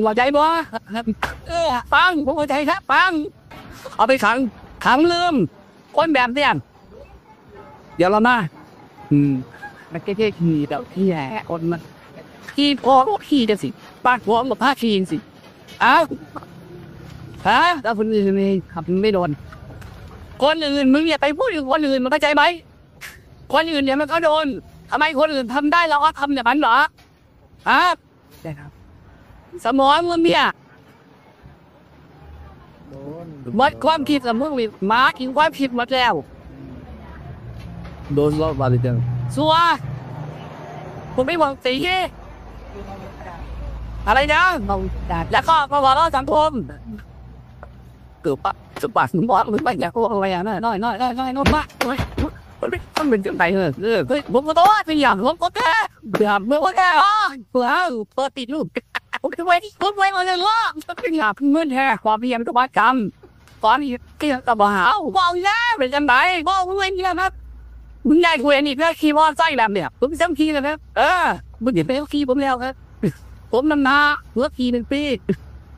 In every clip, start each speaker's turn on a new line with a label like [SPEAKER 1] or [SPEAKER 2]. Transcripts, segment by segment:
[SPEAKER 1] หัวใจบ่ปังผมหัวใจครับปัง เอาไปขัง ขังลืมคนแบบเนี้ยเดี๋ยวเรามาอืมมันแค่ขี่แต่ที่แหคนมันขี่พอขี่จะสิป้าหัวมาพาขี่สิอ้าวฮะถ้าคนอื่นนี่ขับไม่โดน คนอื่นมึงอย่าไปพูดถึงคนอื่นมันเข้าใจไหมคนอื่นเนี่ยมันก็โดนทำไมคนอื่นทำได้เราก็ทำอย่างนั้นเหรอฮะได้ครับ สมองมึงเนี่ยหมดความคิดสมองมีหมากินความคิดหมดแล้ว
[SPEAKER 2] โดนรอบมาเลยจัง
[SPEAKER 1] สัวผมไม่หวังสีอะไรนะแล้วก็มาบอกเราสังคมเกือบปะสปาสมองมึงไปอยากโอ้ยอะน้อยน้อยน้อยน้อยน้อยน้อยมากโอ้ยมันไม่ต้องเป็นจังไหนเออเออเฮ้ยผมก็ต้องเป็นอย่างผมก็แค่เบื่อเมื่อวันแค่อ๋อเบื่อเปิดติดรูป ผมจะไว้ที่ผมไว้มาเลยว่าก็เป็นอย่างเงินแท้ความเพียรก็ว่าจำตอนนี้ที่ตะบ่าวบอกแล้วเป็นจังไหนบอกมึงเองนะครับมึงได้คุยนี่เพื่อขี่มอไซค์แบบเนี่ยผมจำขี่แล้วครับเออมึงเห็นไปขี่ผมแล้วครับผมนำหน้าเพื่อขี่หนึ่งปี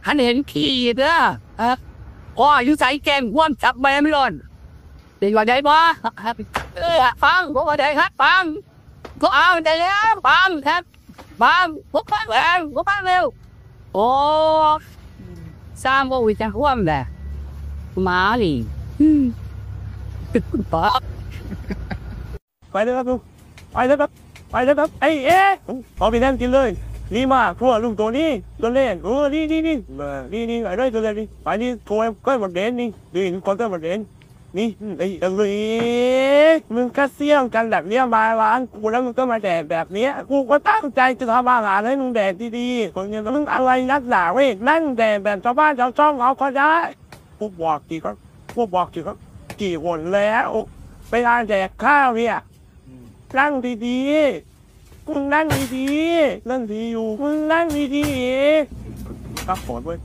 [SPEAKER 1] หันเห็นขี่เด้อเอออ๋ออยู่ใส่แกงว่วมจับแม่ไม่รอนเด็กว่าได้บ่เออฟังผมว่าได้ครับฟังก็เอาได้แล้วฟังครับ บ้านพวกบ้านแล้วพวกบ้านเร็วโอ้สร้างว่าวิจารณ์ร่วมแหละหมาดิอืมตึกปะ
[SPEAKER 2] ไปเลยครับลุงไปเลยครับไปเลยครับไอ้เอ๊ะเอาไปแน่นกินเลยนี่มาทั่วลุงตัวนี้ตัวเล่นโอ้นี่นี่นี่เออนี่นี่ไอ้ไรตัวเล่นนี่ไปนี่ตัวก้หมดเด่นนี่นี่คนก้อยหมดเด่น นี่ไอ้เอ้มึงก็เสี่ยงกันแบบเนี้ยมาร้านกูแล้วมึงก็มาแดกแบบเนี้ยกูก็ตั้งใจจะทำอาหารให้มึงแดกดีๆคนเนี่ยมึงอะไรนักหนาเว้ยนั่งแดกแบบชาวบ้านชาวช่องเขาก็ได้กูบอกกี่ครับกูบอกกี่ครับกี่คนแล้วไปร้านแดกข้าวเนี่ยนั่งดีๆมึงนั่งดีๆนั่งดีอยู่มึงนั่งดีๆตักฝนเว้ย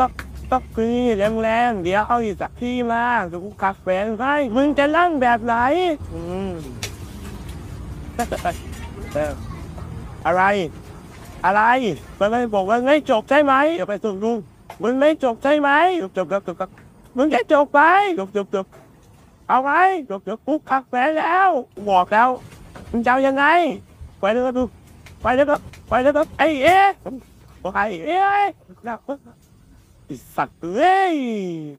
[SPEAKER 2] ตัก ตักคือแรงๆ เดี๋ยวเอาอีกสักที่มาเดี๋ยวกูขับแฟนให้มึงจะนั่งแบบไหน อืมอะไร อะไรมันไม่บอกว่าไม่จบใช่ไหมเดี๋ยวไปส่งลุงมึงไม่จบใช่ไหมจบจบจบจบจบมึงจะจบไหมจบจบจบเอาไงจบจบกูขับแฟนแล้วบอกแล้วมึงจะยังไงไปเลยครับดูไปเลยครับไปเลยครับไอ้เอ๊ะไปเอ๊ะ สัตว์เอ้ย